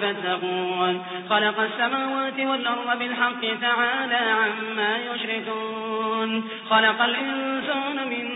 فاتقون خلق السماوات والأرض بالحق تعالى عما يشركون. خلق الإنسان من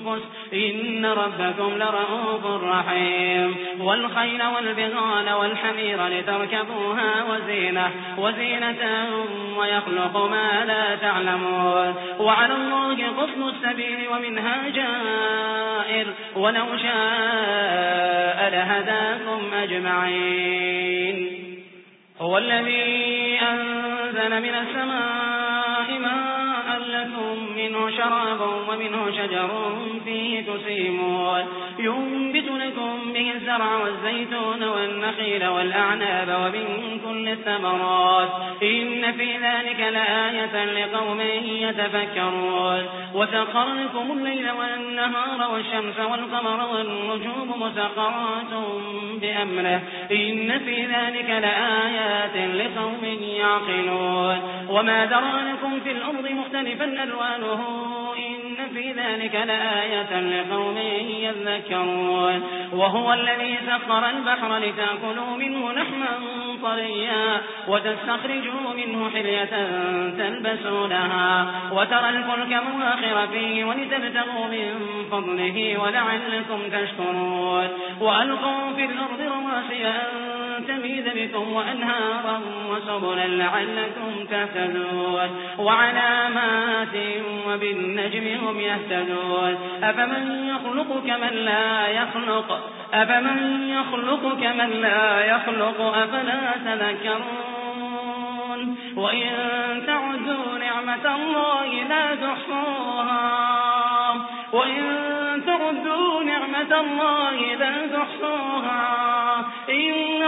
إن ربكم لرؤوف رحيم والخيل والبغال والحمير لتركبوها وزينة وزينة ويخلق ما لا تعلمون وعلى الله قصد السبيل ومنها جائر ولو شاء لهداكم أجمعين هو الذي أنزل من السماء منه شراب ومنه شجر فيه تسيمون. لكم به الزرع والزيتون والنخيل والأعناب ومن كل الثمرات إن في ذلك لآية لقوم يتفكرون وسخر لكم الليل والنهار والشمس والقمر والنجوم مسخرات بأمره إن في ذلك لآيات لقوم يعقلون وما درى لكم في الأرض مختلفا ألوانه في ذلك لآية لقوم يذكرون. وهو الذي سخر البحر لتأكلوا منه لحما طريا وتستخرجوا منه حلية تلبسونها وترى الفلك مواخر فيه ولتبتغوا من فضله ولعلكم تشكرون. وألقوا في الأرض رواسي أن تميد بكم وأنهارا وسبلا لعلكم تهتدون وعلامات وبالنجم هم يهتدون أفمن يخلق كمن لا يخلق؟ أفمن يخلق كمن لا يخلق؟ أفلا تذكرون؟ وإن تعدوا نعمة الله لا تحصوها. وإن تعدوا نعمة الله لا تحصوها.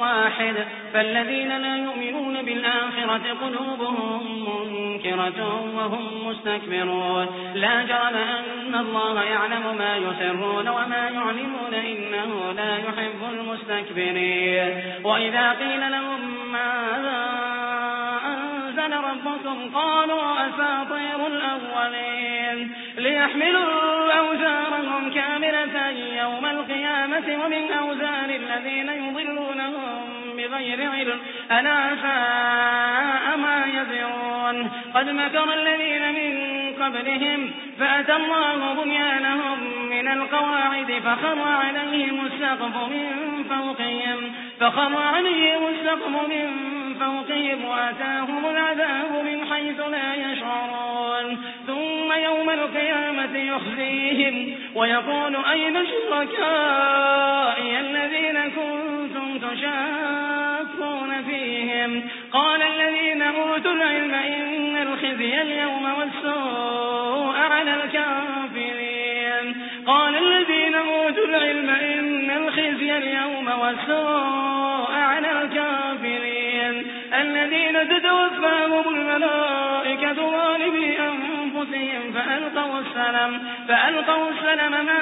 واحد. فالذين لا يؤمنون بالآخرة قلوبهم منكرة وهم مستكبرون. لا جرم أن الله يعلم ما يسرون وما يعلمون إنه لا يحب المستكبرين. وإذا قيل لهم ماذا أنزل ربكم قالوا أساطير الأولين. ليحملوا أوزارهم كاملة يوم القيامة ومن أوزار الذين يضلونهم بغير علم ألا ساء ما يزرون. قد مكر الذين من قبلهم فأتى الله بنيانهم من القواعد فخر عليهم السقف من فوقهم فخر عليهم السقف من فوقهم وأتاهم العذاب من حيث لا يشعرون. ثم يوم القيامة يخزيهم ويقول أين شركائي الذين كنتم تشاكون فيهم قال الذين أوتوا العلم إن الخزي اليوم والسوء على الكافرين. قال الذين أوتوا العلم إن الخزي اليوم والسوء على الكافرين. الذين تتوفاهم الملائكة ظالمي أنفسهم فألقوا السلام فألقوا السلام ما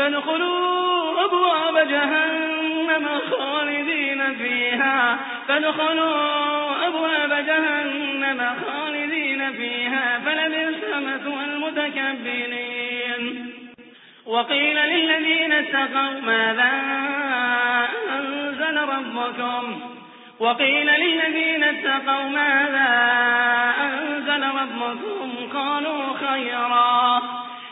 فادخلوا أبواب جهنم خالدين فيها. فادخلوا أبواب جهنم خالدين فيها. فلبئس مثوى المتكبرين. وقيل للذين اتقوا ماذا أنزل ربكم؟ وقيل للذين اتقوا ماذا أنزل ربكم؟ قالوا خيرا.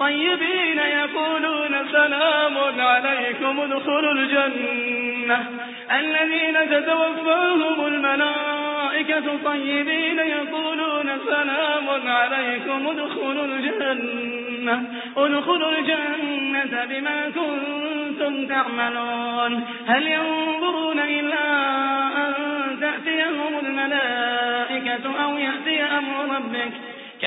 طيبين يقولون سلام عليكم ادخلوا الجنة. الذين تتوفاهم الملائكة طيبين يقولون سلام عليكم ادخلوا الجنة. ادخلوا الجنة بما كنتم تعملون. هل ينظرون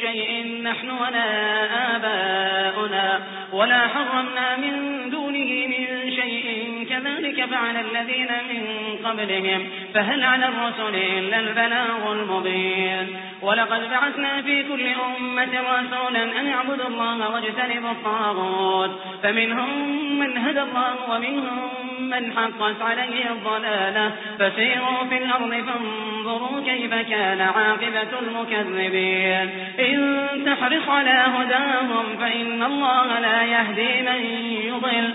شيء نحن ولا آباؤنا ولا حرمنا من شيء كذلك فعل الذين من قبلهم فهل على الرسل إلا البلاغ المبين؟ ولقد بعثنا في كل أمة رسولا أن يعبدوا الله واجتنبوا الطاغوت فمنهم من هدى الله ومنهم من حقت عليه الضلالة. فسيروا في الأرض فانظروا كيف كان عاقبة المكذبين. إن تحرص على هداهم فإن الله لا يهدي من يضل.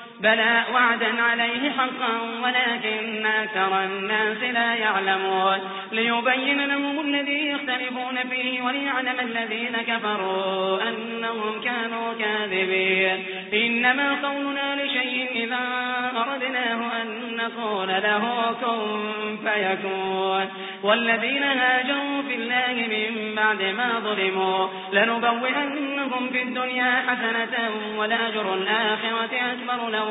بلى وعدا عليه حقا ولكن أكثر الناس لا يعلمون. ليبين لهم الذي يختلفون فيه وليعلم الذين كفروا أنهم كانوا كاذبين. إنما قولنا لشيء إذا أردناه أن نقول له كن فيكون. والذين هاجروا في الله من بعد ما ظلموا لنبوئنهم في الدنيا حسنة ولأجر الآخرة أكبر لو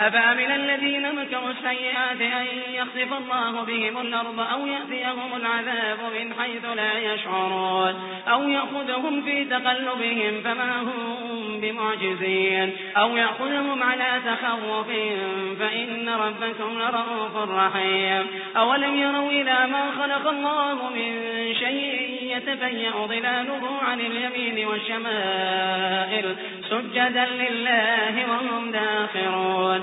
أفأمن الذين مكروا السيئات أن يخسف الله بهم الأرض أو يأتيهم العذاب من حيث لا يشعرون أو يأخذهم في تقلبهم فما هم بمعجزين أو يأخذهم على تخوف فإن ربكم لرؤوف رحيم أولم يروا إلى ما خلق الله من شيء يتفيأ ظلاله عن اليمين والشمائل سجدا لله وهم داخرون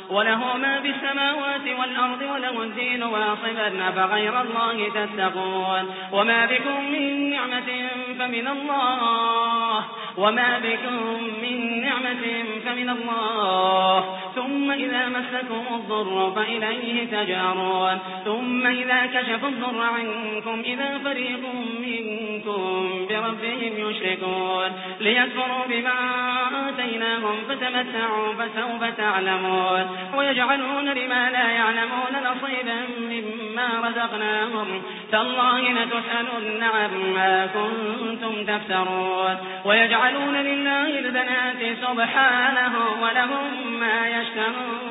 وله ما في السماوات والأرض وله الدين واصبا فغير الله تتقون. وما بكم من نعمة فمن الله. وما بكم من نعمة فمن الله. مسكم الضر فإليه تجارون. ثم إذا كشف الضر عنكم إذا فريق منكم بربهم يشركون. ليكفروا بما آتيناهم فتمتعوا فسوف تعلمون. ويجعلون لما لا يعلمون نصيبا مما رزقناهم. تالله لتسألن عما كنتم تفترون. ويجعلون لله البنات سبحانه ولهم ما يشتهون.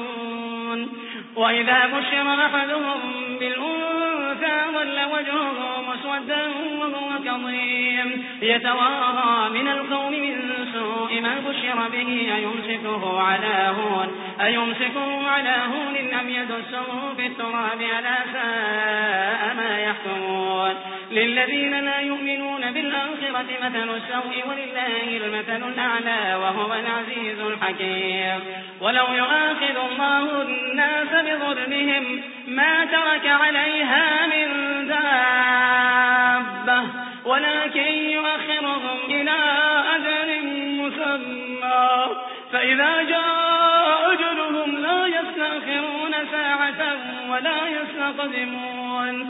وإذا بشر أحدهم بالأنثى ظل وجهه مسودا وهو كظيم. يتوارى من القوم من سوء ما بشر به أيمسكه على هون؟ أيمسكه على هون أم يدسه في التراب؟ ألا ساء ما يحكمون. للذين لا يؤمنون بالآخرة مثل السوء ولله المثل الأعلى وهو العزيز الحكيم. ولو يؤاخذ الله الناس بظلمهم ما ترك عليها من دابة ولكن يؤخرهم إلى أجل مسمى. فإذا جاء أجلهم لا يستأخرون ساعة ولا يستقدمون.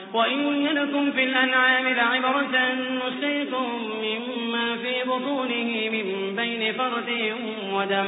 وإن لكم في الأنعام لعبرة نسيكم مما في بطونه من بين فرد ودم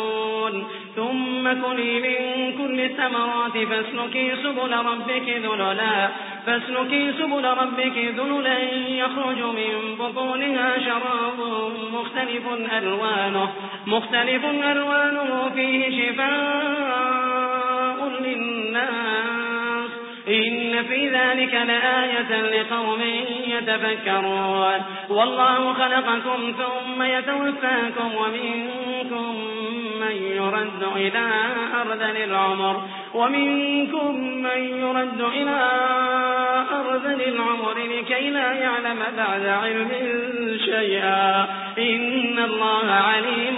ثم كلي من كل الثمرات فاسلكي سبل ربك ذللا. فاسلكي سبل ربك ذللا يخرج من بطونها شراب مختلف ألوانه مختلف ألوانه فيه شفاء للناس. إن في ذلك لآية لقوم يتفكرون. والله خلقكم ثم يتوفاكم ومنكم من يرد إلى أرذل العمر ومنكم من يرد إلى أرذل العمر لكي لا يعلم بعد علم شيئا. إن الله عليم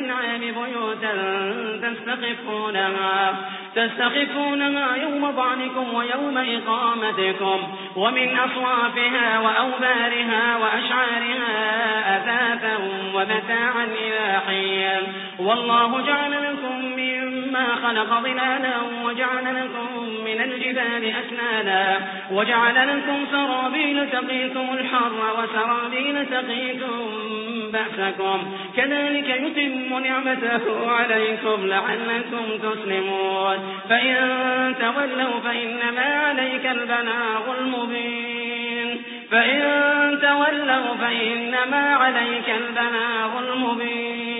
الأنعام بيوتا تستخفونها. تستخفونها يوم ضعنكم ويوم إقامتكم. ومن أصوافها وأوبارها وأشعارها أثاثا ومتاعا إلى حين. والله جعل لكم مما خلق ظلالا وجعل لكم من الجبال أسنادا وجعل لكم سرابيل تقيكم الحر وسرابيل تقيكم بأسكم. كذلك يتم نعمته عليكم لعلكم تسلمون. فإن تولوا فإنما عليك البلاغ المبين. فإن تولوا فإنما عليك البلاغ المبين.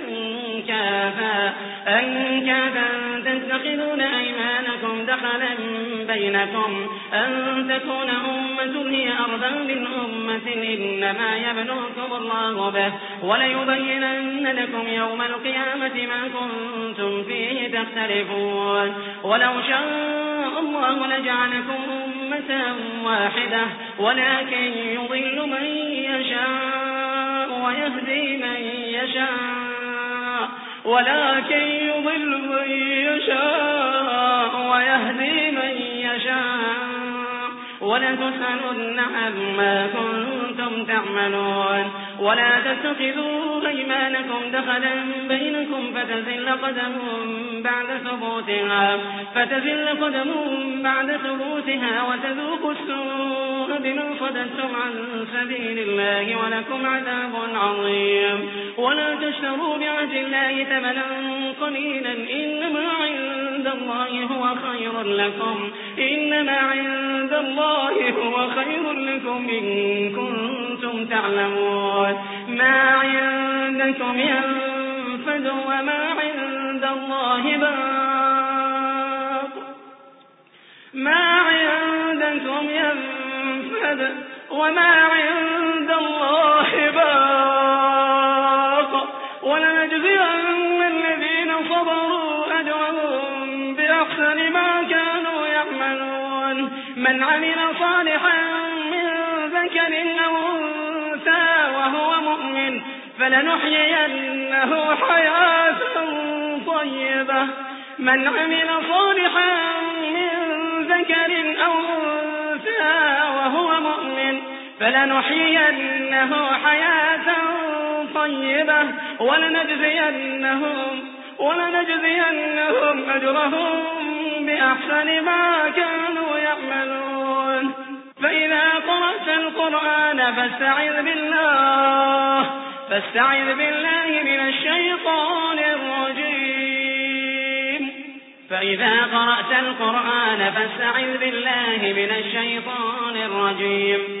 أنكاثا تتخذون أيمانكم دخلا بينكم أن تكون أمة هي أربا من أمة إنما يبلوكم الله به وليبينن لكم يوم القيامة ما كنتم فيه تختلفون. ولو شاء الله لجعلكم أمة واحدة ولكن يضل من يشاء ويهدي من يشاء. ولكن يضل من يشاء ويهدي من يشاء. ولتسألن عما كنتم تعملون. ولا تتخذوا أيمانكم دخلا بينكم فتزل قدم بعد ثبوتها. فتزل قدم بعد ثبوتها وتذوقوا السوء. بما صددتم عن سبيل الله ولكم عذاب عظيم. ولا تشتروا بعهد الله ثمنا قليلا إنما عند الله هو خير لكم. إنما عند الله هو خير لكم إن كنتم تعلمون. ما عندكم ينفد وما عند الله باق. ما عندكم ينفد وما عند الله باق. ولنجزين الذين صبروا أجرهم بأحسن ما كانوا يعملون. من عمل صالحا من ذكر أو أنثى وهو مؤمن فلنحيينه حياة طيبة. من عمل صالحا فلنحيينه حياة طيبة ولنجزينهم ولنجزينهم أجرهم بأحسن ما كانوا يعملون. فإذا قرأت القرآن فاستعذ بالله فاستعذ بالله من الشيطان الرجيم. فإذا قرأت القرآن فاستعذ بالله من الشيطان الرجيم.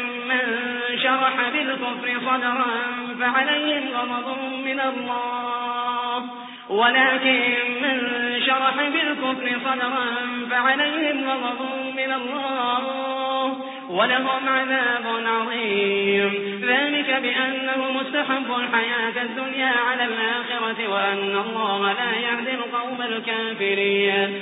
شرح بالكفر صدرا فعليهم غضب من الله. ولكن من شرح بالكفر صدرا فعليهم غضب من الله. ولهم عذاب عظيم. ذلك بأنه مستحب الحياة الدنيا على الآخرة وأن الله لا يهدي القوم الكافرين.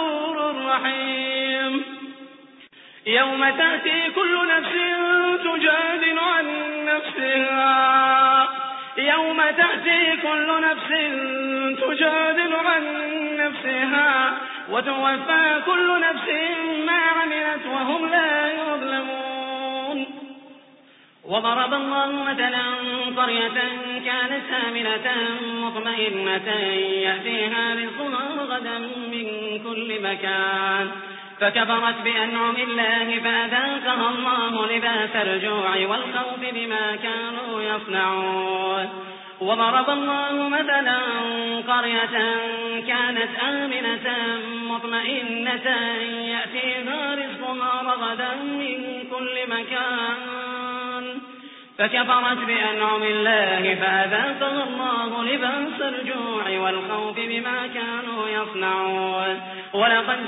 يوم تأتي كل نفس تجادل عن نفسها. يوم تأتي كل نفس تجادل عن نفسها. وتوفى كل نفس ما عملت وهم لا يظلمون. وضرب الله مثلا قرية كانت آمنة مطمئنة يأتيها رزقها غدا من كل مكان. فكفرت بأنعم الله فأذاقها الله لباس الجوع والخوف بما كانوا يصنعون. وضرب الله مثلا قرية كانت آمنة مطمئنة يأتيها رزقها رغدا من كل مكان. فكفرت بأنعم الله فأذاقها الله لباس الجوع والخوف بما كانوا يصنعون. ولقد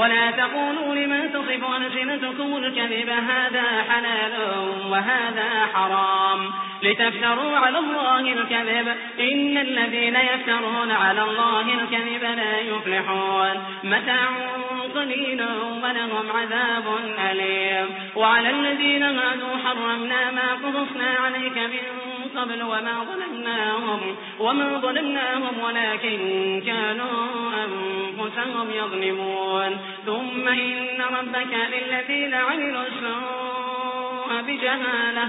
ولا تقولوا لما تصف ألسنتكم الكذب هذا حلال وهذا حرام. لتفتروا على الله الكذب. إن الذين يفترون على الله الكذب لا يفلحون. متاع قليلا ولهم عذاب أليم. وعلى الذين هادوا حرمنا ما قصصنا عليك من قبل وما ظلمناهم, وما ظلمناهم ولكن كانوا أنفسهم يظلمون. ثم إن ربك للذين عملوا السوء بجهالة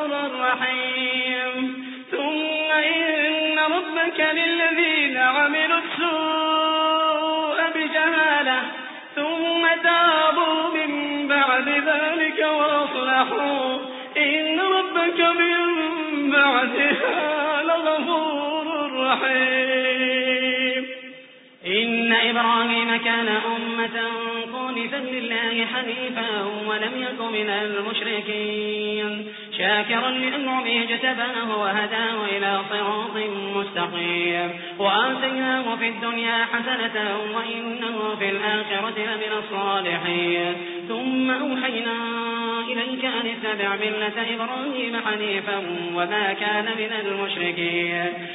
إبراهيم كان أمة قانتا لله حنيفا ولم يك من المشركين. شاكرا لأنعمه اجتباه وهداه إلى صراط مستقيم. وآتيناه في الدنيا حسنة وإنه في الآخرة لمن الصالحين. ثم أوحينا إليك أن اتبع ملة إبراهيم حنيفا وما كان من المشركين.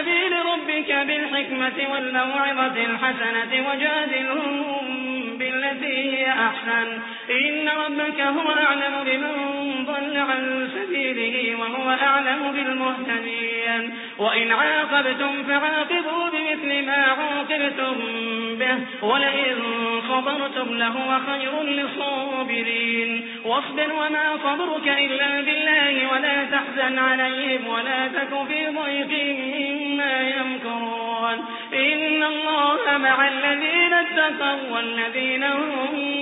سبيل ربك بالحكمة والموعظة الحسنة وجادلهم بالتي هي أحسن. إن ربك هو أعلم بمن ضل عن سبيله وهو أعلم بالمهتدين. وإن عاقبتم فعاقبوا بمثل ما عوقبتم به ولئن صبرتم لهو خير للصابرين. واصبر وما صبرك إلا بالله ولا تحزن عليهم ولا تك في ضيق إن الله مع الذين اتقوا والذين هم